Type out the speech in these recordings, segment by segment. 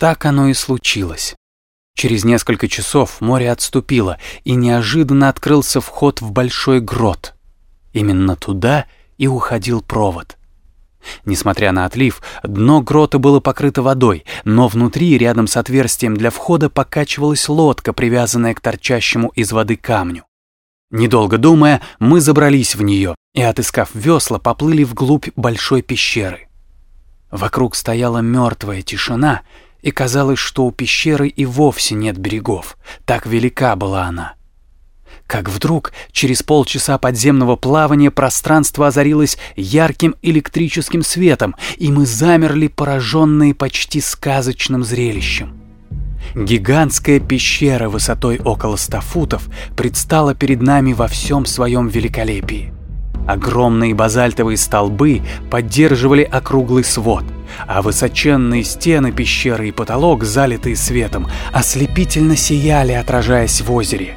Так оно и случилось. Через несколько часов море отступило, и неожиданно открылся вход в большой грот. Именно туда и уходил провод. Несмотря на отлив, дно грота было покрыто водой, но внутри, рядом с отверстием для входа, покачивалась лодка, привязанная к торчащему из воды камню. Недолго думая, мы забрались в нее и, отыскав весла, поплыли вглубь большой пещеры. Вокруг стояла мертвая тишина, и казалось, что у пещеры и вовсе нет берегов, так велика была она. Как вдруг, через полчаса подземного плавания пространство озарилось ярким электрическим светом, и мы замерли, пораженные почти сказочным зрелищем. Гигантская пещера высотой около ста футов предстала перед нами во всем своем великолепии. Огромные базальтовые столбы поддерживали округлый свод, а высоченные стены пещеры и потолок, залитые светом, ослепительно сияли, отражаясь в озере.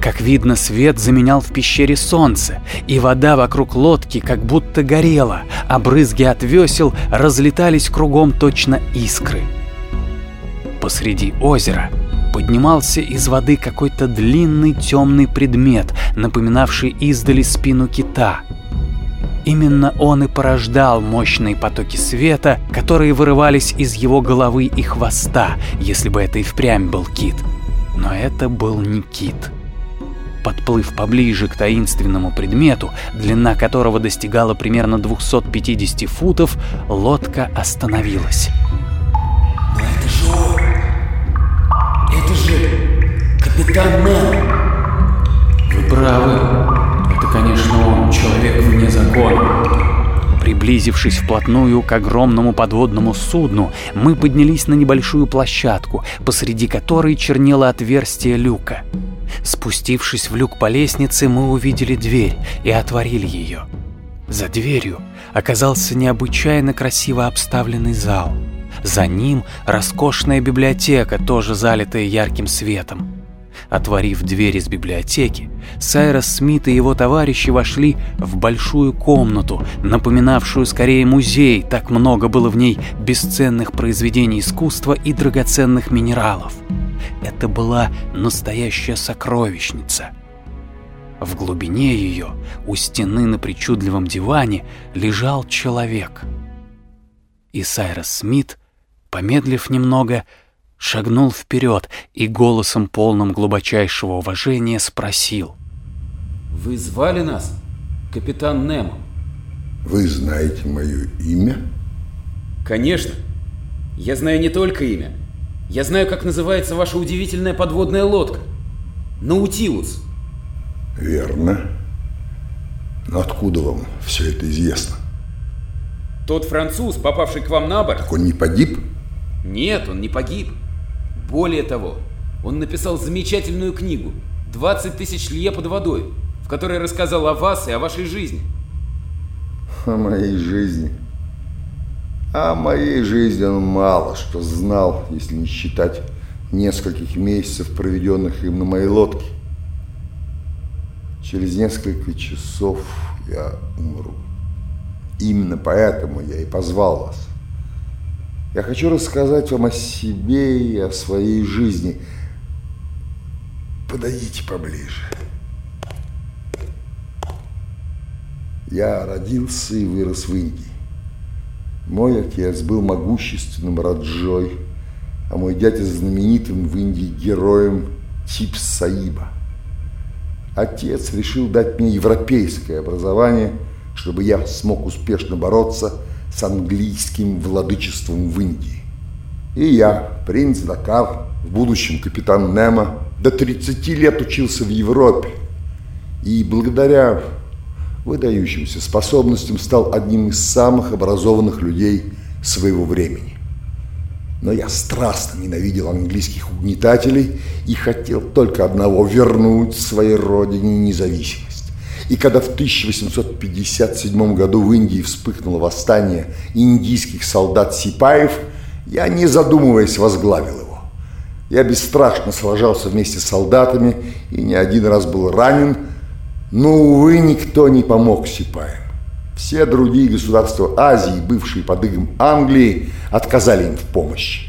Как видно, свет заменял в пещере солнце, и вода вокруг лодки как будто горела, а брызги от весел разлетались кругом точно искры. Посреди озера поднимался из воды какой-то длинный темный предмет, напоминавший издали спину кита. Именно он и порождал мощные потоки света, которые вырывались из его головы и хвоста, если бы это и впрямь был кит. Но это был не кит. Подплыв поближе к таинственному предмету, длина которого достигала примерно 250 футов, лодка остановилась. Но это же он! Это же капитан Мэл! Вы правы. Конечно, он, человек вне закона. Приблизившись вплотную к огромному подводному судну, мы поднялись на небольшую площадку, посреди которой чернело отверстие люка. Спустившись в люк по лестнице, мы увидели дверь и отворили ее. За дверью оказался необычайно красиво обставленный зал. За ним роскошная библиотека, тоже залитая ярким светом. Отворив дверь из библиотеки, Сайрос Смит и его товарищи вошли в большую комнату, напоминавшую скорее музей, так много было в ней бесценных произведений искусства и драгоценных минералов. Это была настоящая сокровищница. В глубине ее, у стены на причудливом диване, лежал человек. И Сайрос Смит, помедлив немного, шагнул вперед и голосом полным глубочайшего уважения спросил. «Вы звали нас, капитан Немо?» Вы знаете мое имя? «Конечно. Я знаю не только имя. Я знаю, как называется ваша удивительная подводная лодка. Наутилус. Верно. Но откуда вам все это известно? Тот француз, попавший к вам на борт... Так он не погиб? Нет, он не погиб. Более того, он написал замечательную книгу «20 тысяч лье под водой», в которой рассказал о вас и о вашей жизни. О моей жизни. О моей жизни он мало что знал, если не считать нескольких месяцев, проведенных им на моей лодке. Через несколько часов я умру. Именно поэтому я и позвал вас. Я хочу рассказать вам о себе и о своей жизни. Подойдите поближе. Я родился и вырос в Индии. Мой отец был могущественным Раджой, а мой дядя знаменитым в Индии героем Чипс Саиба. Отец решил дать мне европейское образование, чтобы я смог успешно бороться с английским владычеством в Индии. И я, принц Дакар, в будущем капитан Немо, до 30 лет учился в Европе. И благодаря выдающимся способностям стал одним из самых образованных людей своего времени. Но я страстно ненавидел английских угнетателей и хотел только одного – вернуть своей родине независимость. И когда в 1857 году в Индии вспыхнуло восстание индийских солдат-сипаев, я, не задумываясь, возглавил его. Я бесстрашно сражался вместе с солдатами и не один раз был ранен – но, увы, никто не помог сипаям. Все другие государства Азии, бывшие под игом Англии, отказали им в помощи.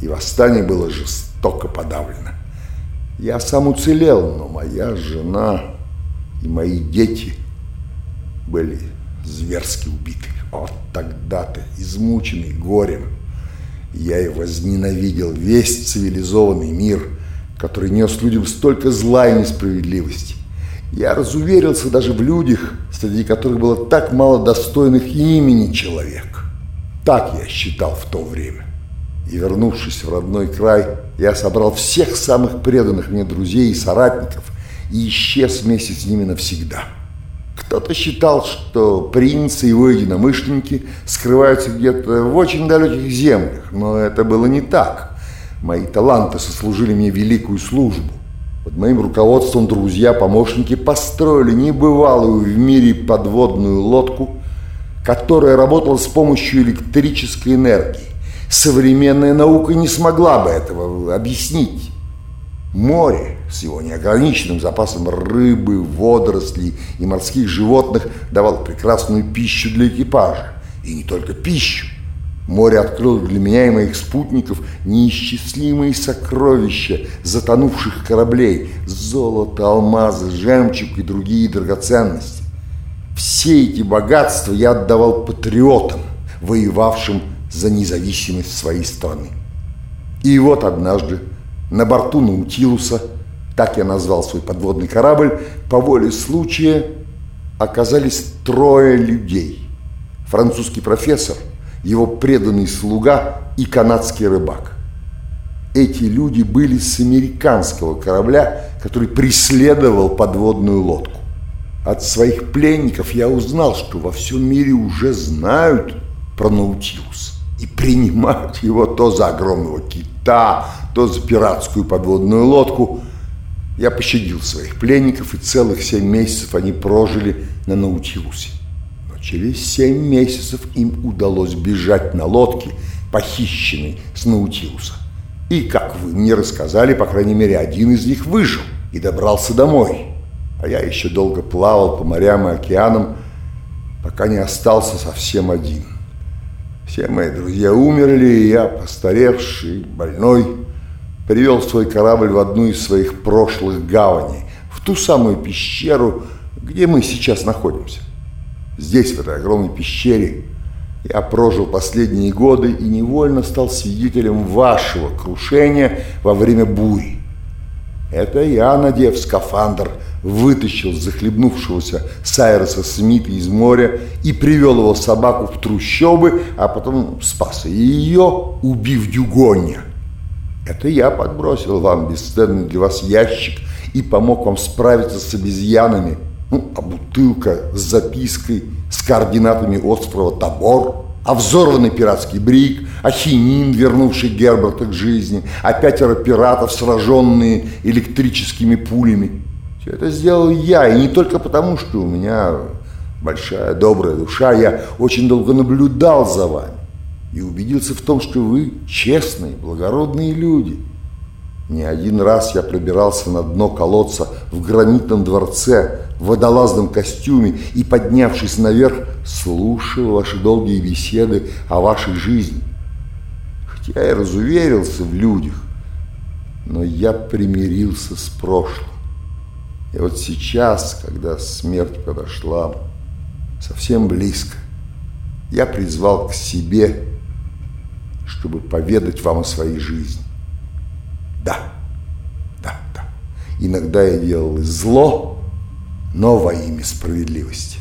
и восстание было жестоко подавлено. Я сам уцелел, но моя жена и мои дети были зверски убиты. Вот тогда-то, измученный горем, я и возненавидел весь цивилизованный мир, который нес людям столько зла и несправедливости. Я разуверился даже в людях, среди которых было так мало достойных имени человек. Так я считал в то время. И вернувшись в родной край, я собрал всех самых преданных мне друзей и соратников и исчез вместе с ними навсегда. Кто-то считал, что принцы и его единомышленники скрываются где-то в очень далеких землях, но это было не так. Мои таланты сослужили мне великую службу. Под моим руководством друзья-помощники построили небывалую в мире подводную лодку, которая работала с помощью электрической энергии. Современная наука не смогла бы этого объяснить. Море с его неограниченным запасом рыбы, водорослей и морских животных давало прекрасную пищу для экипажа. И не только пищу. Море открыло для меня и моих спутников неисчислимые сокровища затонувших кораблей, золото, алмазы, жемчуг и другие драгоценности. Все эти богатства я отдавал патриотам, воевавшим за независимость своей страны. И вот однажды на борту Наутилуса, так я назвал свой подводный корабль, по воле случая оказались трое людей. Французский профессор, его преданный слуга и канадский рыбак. Эти люди были с американского корабля, который преследовал подводную лодку. От своих пленников я узнал, что во всем мире уже знают про Наутилус и принимают его то за огромного кита, то за пиратскую подводную лодку. Я пощадил своих пленников, и целых семь месяцев они прожили на Наутилусе. Но через семь месяцев им удалось бежать на лодке, похищенной с Наутилуса. И, как вы мне рассказали, по крайней мере, один из них выжил и добрался домой. А я еще долго плавал по морям и океанам, пока не остался совсем один. Все мои друзья умерли, и я, постаревший, больной, привел свой корабль в одну из своих прошлых гаваней, в ту самую пещеру, где мы сейчас находимся. Здесь, в этой огромной пещере, я прожил последние годы и невольно стал свидетелем вашего крушения во время бури. Это я, надев скафандр, вытащил захлебнувшегося Сайроса Смита из моря и привел его собаку в трущобы, а потом спас ее, убив Дюгоня. Это я подбросил вам бесценный для вас ящик и помог вам справиться с обезьянами. Ну, а бутылка с запиской с координатами острова Табор – а взорванный пиратский брик, а хинин, вернувший Герберта к жизни, а пятеро пиратов, сраженные электрическими пулями. Все это сделал я, и не только потому, что у меня большая добрая душа, я очень долго наблюдал за вами и убедился в том, что вы честные, благородные люди. Не один раз я пробирался на дно колодца в гранитном дворце, в водолазном костюме и, поднявшись наверх, слушал ваши долгие беседы о вашей жизни. Хотя я разуверился в людях, но я примирился с прошлым. И вот сейчас, когда смерть подошла совсем близко, я призвал к себе, чтобы поведать вам о своей жизни. Да, да, да. Иногда я делал зло, но во имя справедливости.